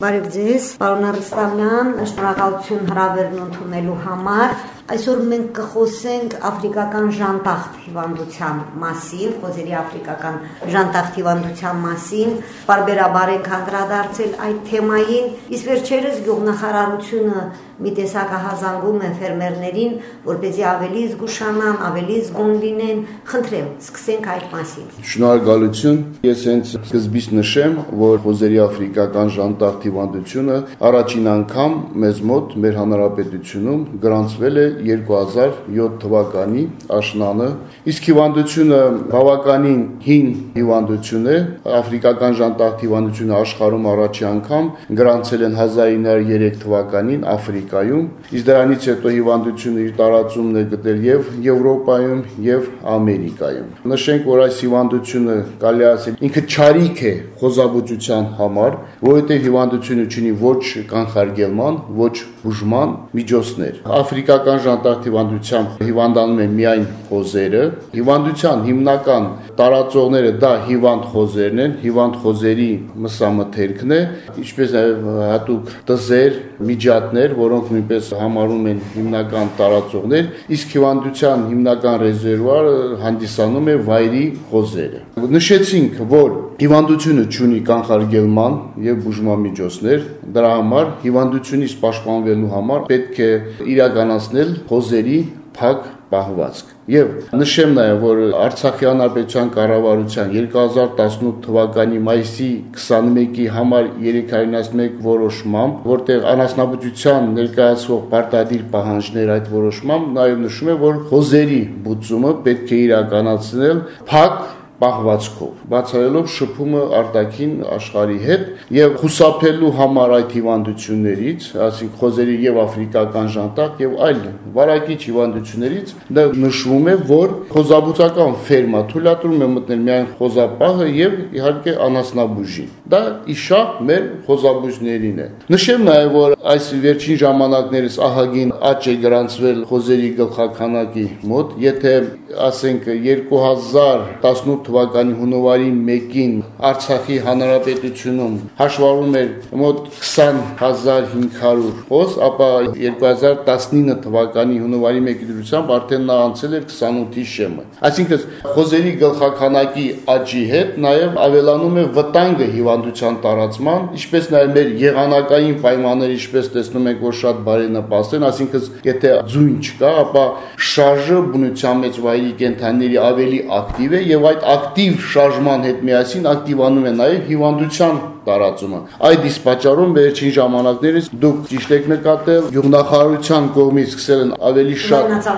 Բարև ձեզ, պարոն Արստամյան, շնորհակալություն հրավերն ընդունելու համար։ Այսօր մենք կխոսենք աֆրիկական ժանտախտ հիվանդության մասին, խոզերի աֆրիկական ժանտախտ հիվանդության մասին, բարբերաբար ենք անդրադարձել այդ թեմային, իսկ վերջերս գյուղնախարարությունը մի տեսակահազանգում է ֆերմերներին, որպեսզի ավելի զգուշանան, ավելի զգոն լինեն։ Խնդրեմ, սկսենք այդ մասին։ Շնորհակալություն։ Ես հենց սկզբից նշեմ, որ խոզերի աֆրիկական ժանտախտ հիվանդությունը առաջին անգամ մեզ մոտ մեր հանրապետությունում գրանցվել է 2007 թվականի աշնանը, իսկ հիվանդությունը բավականին հին հիվանդություն է, աֆրիկական ժանտախտ հիվանդությունը աշխարհում առաջի անգամ գրանցել են 1903 թվականին Աֆրիկայում, իսկ դրանից հետո հիվանդությունը իր տարածումն է գտել եւ Եվրոպայում եւ Ամերիկայում։ Նշենք, որ այս հիվանդությունը կարելի ասել ինքը ճարիք է խոզաբուծության համար, որովհետեւ հիվանդությունը ունի ոչ կանխարգելման, ոչ բուժման միջոցներ։ Աֆրիկական ժանտախտ հիվանդությամբ հիվանդանում են միայն խոզերը։ Հիվանդության հիմնական տարածողները դա հիվանդ խոզերն են, հիվանդ խոզերի մսամթերքն է, ինչպես նաև հատուկ տզեր, միջատներ, որոնք նույնպես համարում են հիմնական տարածողներ, իսկ հիվանդության հիմնական ռեզերվուարը հանդիսանում է վայրի խոզերը։ Նշեցինք, որ հիվանդությունը ունի կանխարգելման եւ բուժման միջոցներ, դրա համար հիվանդությունից պաշտպանվելու համար պետք է իրականացնել խոզերի փակ պահվածք։ Եվ նշեմ նաև, որ Արցախի հանրապետության կառավարության 2018 թվականի մայիսի 21-ի համար 391 որոշմամբ, որտեղ անասնաբուծության ներկայացվող պարտադիր պահանջներ այդ որոշմամբ նաև նշում է, որ խոզերի բուծումը պետք է իրականացնել փակ պահվածքով, բացառելով շփումը արտաքին աշխարհի հետ եւ խուսափելու համար այդ հիվանդություններից, ասենք խոզերի եւ աֆրիկական ժանտակ եւ այլ վարակիչ հիվանդություններից, դա նշվում է, որ խոզաբուծական ֆերմա թույլատրում է մտնել միայն խոզապահը եւ իհարկե անասնաբուժին։ Դա իշա մեր խոզաբուժներին է։ Նշեմ նաեւ, որ այս վերջին ժամանակներս ահագին աճ է գրանցվել խոզերի գլխականակի մոտ, եթե ասենք 2018 թվականի հունվարի 1-ին Արցախի հանրապետությունում հաշվառում էր մոտ 20500 խոզ, ապա 2019 թվականի հունվարի 1-ի դրությամբ արդեն նա անցել էր 28-ի շեմը։ Այսինքն խոզերի գլխականակի աճի հետ նաև ավելանում է վտանգը հիվանդության տարածման, ինչպես նաև մեր եղանակային պայմանները, ինչպես տեսնում ենք, որ շատ բարենպաստ են, այսինքն եթե ձույն չկա, ապա շարժը բնության մեջ վայրի կենթանիների ավելի ակտիվ է եւ այդ ակտիվ շարժման հետ միասին ակտիվանում է նաև հիվանդության տարածումը։ Այդ իսկ պատճառով վերջին ժամանակներից դուք ճիշտ եք նկատել, գյուղնախարարության կողմից սկսել են ավելի շատ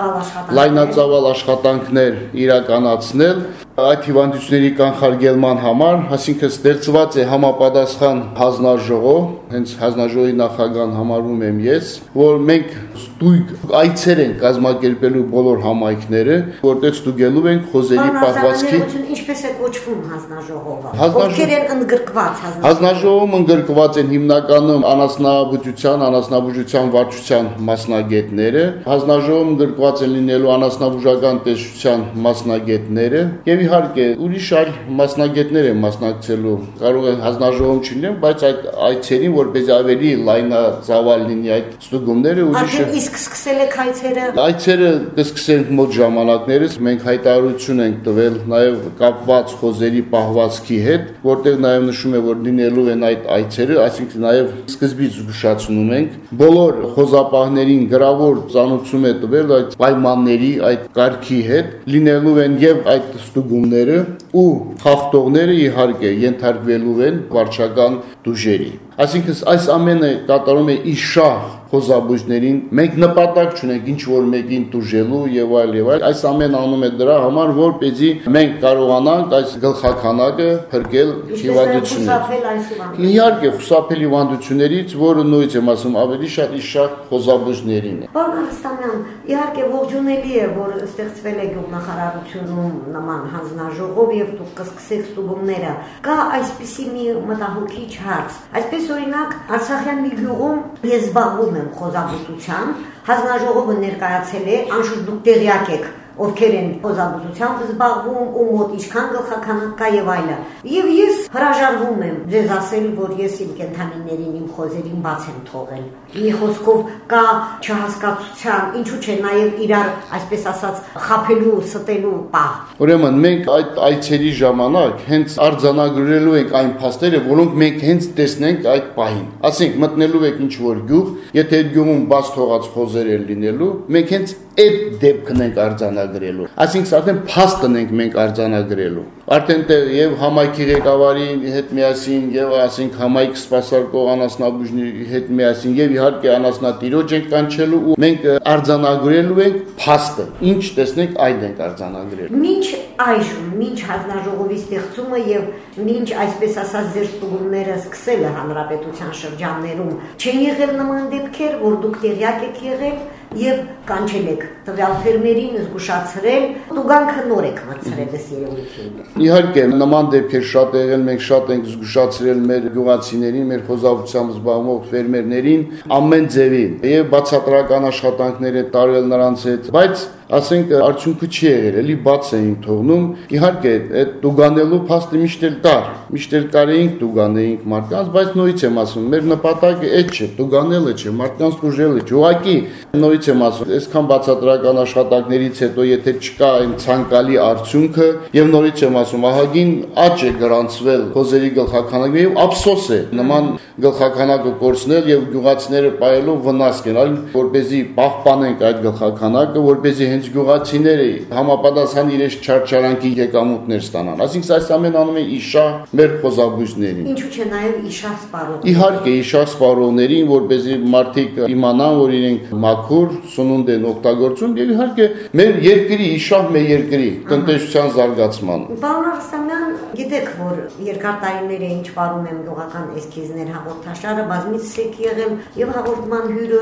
լայնածավալ աշխատանքներ իրականացնել այդ հիվանդությունների կանխարգելման համար, այսինքն ստեղծված է համապատասխան հանձնաժողով, հենց հանձնաժողովի նախագահան համարվում եմ ես, որ մենք ստույգ այցեր են կազմակերպելու բոլոր համայնքները, որտեղ ստուգելու ենք խոզերի պահվածքի ինչպես է կոչվում հանձնաժողովը։ Ովքեր են ընդգրկված հանձնաժողովը? Հանձնաժողովում ընդգրկված են հիմնականում անասնաբուժության, անասնաբուժության վարչության մասնագետները, հանձնաժողովում ընդգրկված են լինելու անասնաբուժական տեսչության մասնագետները եւ իհարկե ուրիշ այլ մասնագետներ են մասնակցելու։ Կարող է հանձնաժողովում չլինեն, բայց այդ այցերին որպես ավելի լայնածավալ լինի այդ ստուգումները ուրիշ Իսկ սկսել եք այցերը։ Այցերը կսկսենք մոտ ժամանակներս, մենք հայտարարություն ենք տվել նաև կապված խոզերի պահվածքի հետ, որտեղ նաև նշում է, որ լինելու են այդ այցերը, այսինքն նաև սկզբից զգուշացնում ենք բոլոր խոզապահներին գրավոր ծանուցում է տվել այդ պայմանների, այդ կարգի հետ, լինելու են եւ այդ ստուգումները ու խախտողները իհարկե ենթարկվելու են վարչական դուժերի։ Այսինքն այս ամենը կատարում է իշահ խոզաբույժներին մենք նպատակ չունենք ինչ որ մեկին դուժելու եւ այլ եւ այլ այս ամեն անում է դրա համար որպեսզի մենք կարողանանք այս գլխականակը փրկել հիվանդություններից իհարկե խուսափել հիվանդություններից որը նույնց եմ ասում ավելի շատ իշահ խոզաբույժներին է Պարոն Արստամյան իհարկե ողջունելի է որ ստեղծվել է գյուղնախարարությունում նման հանձնաժողով եւ դուք կսկսեք ստուգումները կա այսպիսի մի մտահոգիչ հարց այսպես օրինակ Արցախյան մի գյուղում ես զբաղվում եմ խոզաբուծությամբ, հանձնաժողովը ներկայացել է, անշուշտ դուք տեղյակ եք ովքեր են խոզաբուծությամբ զբաղվում ու մոտ ինչքան գլխականակ կա եւ այլը։ Եվ ես հրաժարվում եմ ձեզ ասել, որ ես իմ կենթանիներին, իմ խոզերին բաց եմ թողել։ Մի խոսքով կա չհասկացության, ինչու՞ չէ նաեւ իրար, այսպես ասած, խափելու, ստելու պահ։ Ուրեմն մենք այդ այցերի ժամանակ հենց արձանագրելու ենք այն փաստերը, որոնք մենք հենց տեսնենք այդ պահին։ Ասենք մտնելու եք ինչ որ գյուղ, եթե գյուղում բաց թողած խոզեր են լինելու, մենք հենց այդ դեպքն ենք արձանագրելու։ Այսինքն արդեն փաստն ենք մենք արձանագրելու։ Արդեն տեղ եւ համայնքի ղեկավարի հետ միասին եւ ասենք համայնք սպասարկող անասնաբուժի հետ միասին եւ իհարկե անասնատիրոջ ենք կանչելու ու մենք արձանագրելու ենք փաստը։ Ինչ տեսնենք այդ ենք արձանագրելու։ Մինչ այժմ, մինչ հանձնաժողովի ստեղծումը եւ մինչ այսպես ասած ձեր ստուգումները սկսելը հանրապետության շրջաններում չեն եղել նման դեպքեր, որ դուք տեղյակ եք եղել եւ կանչել եք տվյալ ֆերմերին զգուշացրել, դուգանքը նոր եք մտցրել ըստ երևույթին։ Իհարկե, նման դեպքեր շատ եղել, մենք շատ ենք զգուշացրել մեր գյուղացիներին, մեր խոզավությամբ զբաղվող ֆերմերներին ամեն ձևի եւ բացատրական աշխատանքներ է տարել նրանց հետ, բայց ասենք արդյունքը չի եղել, էլի բաց էին թողնում։ Իհարկե, այդ դուգանելու փաստը միշտ էլ կար, միշտ էլ կարեինք դուգանեինք մարդկանց, բայց նույնից եմ ասում, մեր նպատակը այդ չէ, դուգանելը չէ, մարդկանց դուժելը չէ։ Ուղղակի նույնից եմ ասում, այսքան բացատրական աշխատանքներից հետո եթե չկա այն ցանկալի արդյունքը, եւ նորից եմ ասում, ահագին աճ է գրանցվել խոզերի գլխականակը եւ ափսոս է նման գլխականակը կորցնել եւ գյուղացիները պայելով վնաս կենալ, որպեսզի պահպանենք այդ գլխականակը, որպեսզի հենց գյուղացիները համապատասխան իրենց չարչարանքի եկամուտներ ստանան։ Այսինքն այս ամեն անում է իշա մեր խոզաբույժներին։ Ինչու՞ չէ նաև իշա սպառող։ Իհարկե իշա սպառողներին, որպեսզի մարդիկ իմանան, որ իրենք մաքուր սնունդ են օգտագործում եւ իհարկե մեր երկրի իշահ մեր երկրի տնտեսության զարգացման։ Պարոն Արստամյան, գիտեք, որ երկար տարիներ է ինչ վարում եմ գյուղական էսքիզներ հաղորդաշարը, բազմիցս եք եղել եւ հաղորդման հյուրը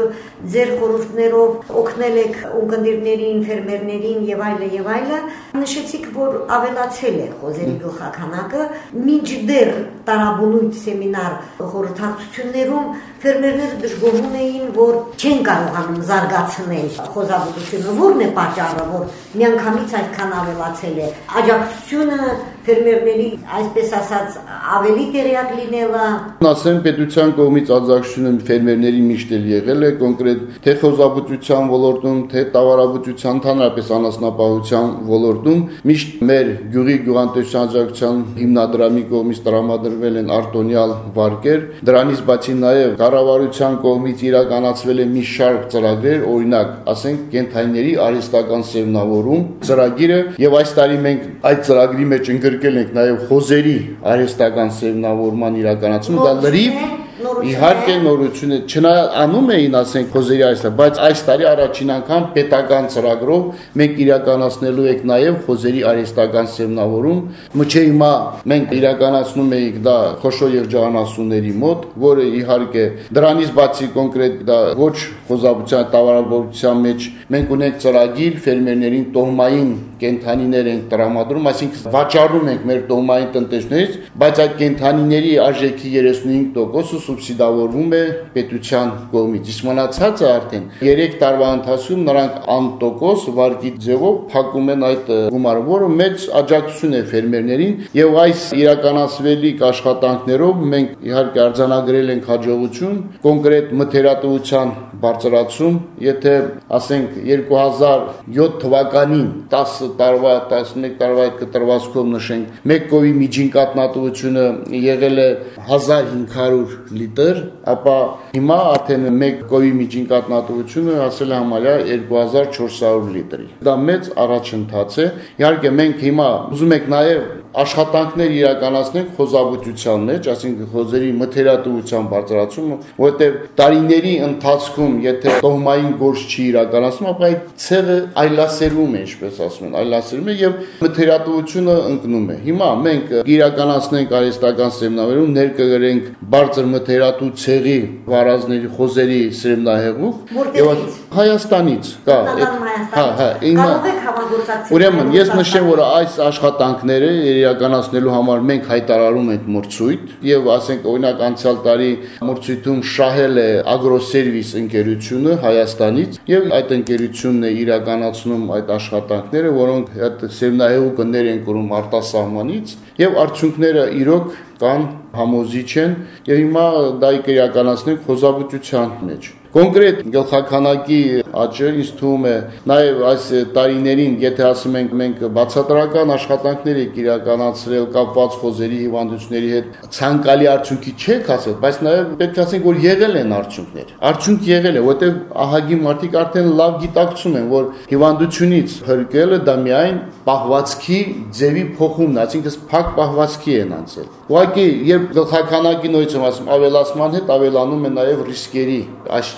ձեր խորհուրդներով օգնել եք ունկնդիրներին, ֆերմերներին եւ այլը եւ այլը նշեցիք, որ ավելացել է խոզերի գլխականակը, մինչդեռ տարաբնույթ սեմինար խորհրդակցություններում ֆերմերները դժգոհում էին, որ չեն կարողանում զարգացնել խոզաբուծությունը։ Որն է պատճառը, որ միանգամից այդքան ավելացել է։ Աջակցությունը ֆերմերների, այսպես ասած, ավելի տեղյակ լինելը։ Ասեմ, պետության կողմից աջակցությունը ֆերմերների միշտ էլ եղել է, կոնկրետ թե խոզաբուծության ոլորտում, թե տավարաբուծության, ընդհանրապես անասնապահության ոլորտում միշտ մեր գյուղի գյուղատնտեսության աջակցության հիմնադրամի կողմից տրամադրվել են արտոնյալ վարկեր։ Դրանից բացի նաև կառավարության կողմից իրականացվել է մի շարք ծրագրեր, օրինակ, ասենք, կենթայիների արհեստական սերմնավորում ծրագիրը եւ այս տարի մենք այդ ծրագրի մեջ ընդգրկել ենք նաև խոզերի արհեստական սերմնավորման իրականացումը, դա լրիվ Իհարկե նորություն է, չնայանում էին, ասենք, խոզերի այստը, բայց այս տարի առաջին անգամ պետական ծրագրով մենք իրականացնելու ենք նաև խոզերի արհեստական սերմնավորում։ Մինչե հիմա մենք իրականացնում էինք դա խոշոր երջանասունների մոտ, որը իհարկե դրանից բացի կոնկրետ դա ոչ խոզաբուծության տավարաբուծության մեջ մենք ունենք ծրագիր ֆերմերներին տոհմային կենթանիներ ենք տրամադրում, այսինքն վաճառում ենք մեր տոհմային տնտեսներից, բայց այդ կենթանիների արժեքի 35%-ը սուբսիդավորվում է պետության կողմից։ Իսկ մնացածը արդեն 3 տարվա ընթացքում նրանք անտոկոս վարկի ձևով փակում են այդ գումարը, որը մեծ աջակցություն է ֆերմերներին եւ այս իրականացվելիք աշխատանքներով մենք իհարկե արձանագրել ենք հաջողություն, կոնկրետ մթերատվության բարձրացում, եթե ասենք 2007 թվականին 10 տարվա, 11 տարվա այդ կտրվածքով նշենք, մեկ կովի միջին կատնատվությունը եղել է 1500 լիտր, ապա հիմա արդեն մեկ կովի միջին կատնատվությունը հասել է համարյա 2400 լիտրի։ Դա մեծ առաջընթաց է։ Իհարկե մենք հիմա ուզում ենք նաև աշխատանքներ իրականացնենք խոզաբուծության մեջ, այսինքն խոզերի մթերատվության բարձրացումը, որովհետև տարիների ընթացքում, եթե տոհմային գործ չի իրականացնում, ապա այդ ցեղը այլասերում է, ինչպես ասում են, այլասերում է եւ մթերատվությունը ընկնում է։ Հիմա մենք իրականացնենք արհեստական սերմնավորում, ներկայացնենք բարձր մթերատու ցեղի վարազների խոզերի սերմնահեղուկ եւ Հայաստանից կա այդ հա հա համագործակցել Ուրեմն ես նշեմ որ այս աշխատանքները իրականացնելու համար մենք հայտարարում ենք մրցույթ եւ ասենք օրինակ անցյալ տարի մրցույթում շահել է Agroservice ընկերությունը Հայաստանից եւ այդ ընկերությունն է իրականացնում այդ աշխատանքները, որոնք այդ սերմնահեղուկը ներ են կրում արտասահմանից եւ արդյունքները իրոք կան համոզիչ են եւ հիմա դա իրականացնենք խոզաբուծության մեջ Կոնկրետ գլխականակի աճը ինձ թվում է նաև այս տարիներին, եթե ասում ենք մենք բացատրական աշխատանքներ եք իրականացրել կապված խոզերի հիվանդությունների հետ, ցանկալի արդյունքի չեք ասել, բայց նաև պետք է ասենք, որ եղել են արդյունքներ։ Արդյունք եղել է, որտեղ ահագի մարդիկ արդեն լավ գիտակցում են, որ հիվանդությունից հրկելը դա միայն պահվածքի ձևի փոխումն է, այսինքն փակ պահվածքի են անցել։ Ուղղակի երբ գլխականակի նույնից եմ ասում, ավելացման հետ ավելանում է նաև ռիսկերի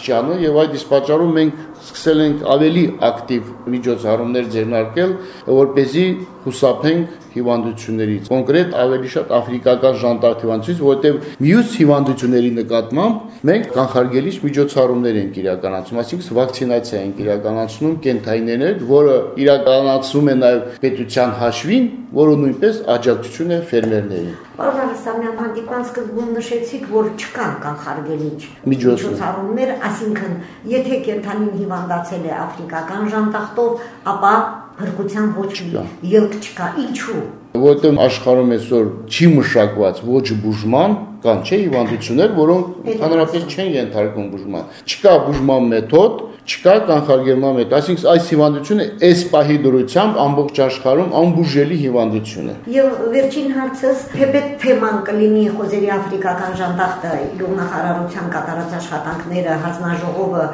աստիճանը եւ այդ իսկ պատճառով մենք սկսել ենք ավելի ակտիվ միջոցառումներ ձեռնարկել, որպեսզի խուսափենք հիվանդություններից։ Կոնկրետ ավելի շատ աֆրիկական ժանտակ հիվանդությունից, որովհետև մյուս հիվանդությունների նկատմամբ մենք կանխարգելիչ միջոցառումներ ենք իրականացնում, այսինքն վակցինացիա ենք իրականացնում կենթայիներ, որը իրականացում է նաև պետության հաշվին, որը նույնպես աջակցություն է ֆերմերներին։ Պարոն Արստամյան, հանդիպման սկզբում նշեցիք, որ չկան կանխարգելիչ միջոցառումներ, այսինքն եթե կենթանին հիվանդացել է աֆրիկական ժանտախտով, ապա փրկության ոչ մի ելք չկա։ Ինչու՞ որտեղ աշխարհում այսօր չի մշակված ոչ բուժման կան չէ հիվանդություններ, որոնք ընդհանրապես չեն ենթարկվում բուժման։ Չկա բուժման մեթոդ, չկա կանխարգելման մեթոդ, այսինքն այս հիվանդությունը այս պահի դրությամբ ամբողջ աշխարհում անբուժելի հիվանդություն է։ Եվ վերջին հարցս թեպետ թեման կլինի խոզերի աֆրիկական ժանդախտը գյուղնախարարության կատարած աշխատանքները հանձնաժողովը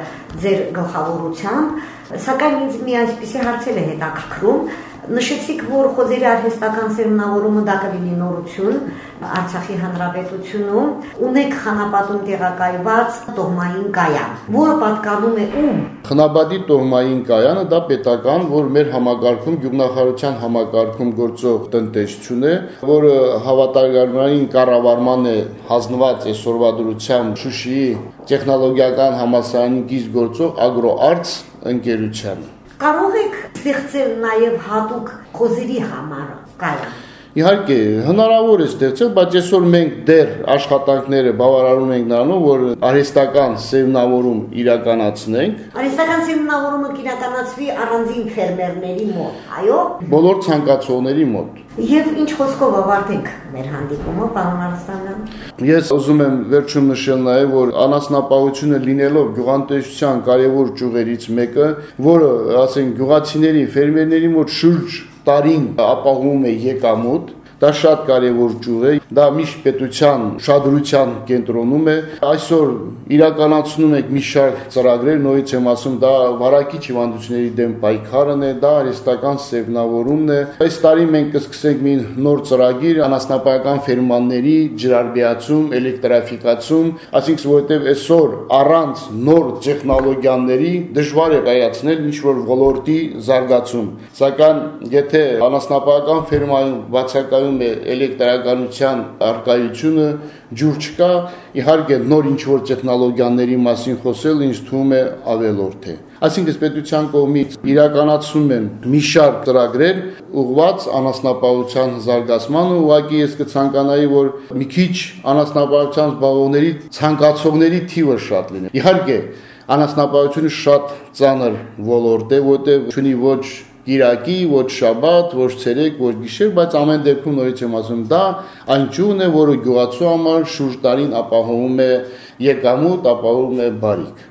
ձեր գլխավորությամբ, սակայն ինձ մի այսպիսի հարցեր է հետաքրքրում Նշեցիք, որ խոզերի արհեստական սերմնավորումը դա կլինի նորություն Արցախի հանրապետությունում։ Ունեք խանապատում տեղակայված տոհմային կայան, որը պատկանում է ում։ Խնաբադի տոհմային կայանը դա պետական, որ մեր համագարկում գյուղնախարարության համագարկում գործող տնտեսություն է, որը հավատարմային կառավարման է հանձնված այսօրվա դրությամբ Շուշիի տեխնոլոգիական համալսարանի գիծ գործող Ագրոարց ընկերությանը կարող եք ստեղծել նաև հատուկ խոզերի համար կայան։ Իհարկե, հնարավոր է ստեղծել, բայց այսօր մենք դեռ աշխատանքները բավարարում ենք նրանով, որ արհեստական սերմնավորում իրականացնենք։ Արհեստական սերմնավորումը կիրականացվի առանձին ֆերմերների մոտ, այո։ Բոլոր ցանկացողների մոտ։ Եվ ինչ խոսքով ավարտենք մեր հանդիպումը, պարոն Արստանյան։ Ես ուզում եմ վերջում նշել նաև, որ անասնապահությունը լինելով գյուղատնտեսության կարևոր ճյուղերից մեկը, որը, ասենք, գյուղացիների, ֆերմերների մոտ շուրջ տարին ապահովում է եկամուտ, դա շատ կարևոր ճյուղ է դա միշտ պետության շադրության կենտրոնում է այսօր իրականացնում ենք մի շարք ծրագրեր նորից եմ ասում դա վարակիչ հիվանդությունների դեմ պայքարն է դա արհեստական սերմնավորումն է այս տարի մենք կսկսենք մի նոր ծրագիր անասնապահական ֆերմանների ջրարբիացում էլեկտրաֆիկացում ասինքն որովհետև այսօր առանց նոր տեխնոլոգիաների դժվար է կայացնել ինչ որ ոլորտի զարգացում սակայն եթե անասնապահական ֆերմայում բացակայում է էլեկտրականության արկայությունը ջուր չկա, իհարկե նոր ինչ որ տեխնոլոգիաների մասին խոսել ինձ թվում է ավելորդ է։ Այսինքն պետության կողմից իրականացում են մի շարք ծրագրեր ուղղված անասնապահության զարգացմանը, ուղղակի ես կցանկանայի, որ մի քիչ անասնապահության զբաղողների ցանկացողների թիվը շատ լինի։ Իհարկե, անասնապահությունը շատ ծանր ոլորտ է, որտեղ ունի ոչ Կիրակի, ոչ շաբաթ, ոչ ցերեկ, ոչ գիշեր, բայց ամեն դեպքում նորից եմ ասում, դա այն ճյուղն է, որը գյուղացու համար շուրջ տարին ապահովում է եկամուտ, ապահովում է բարիք։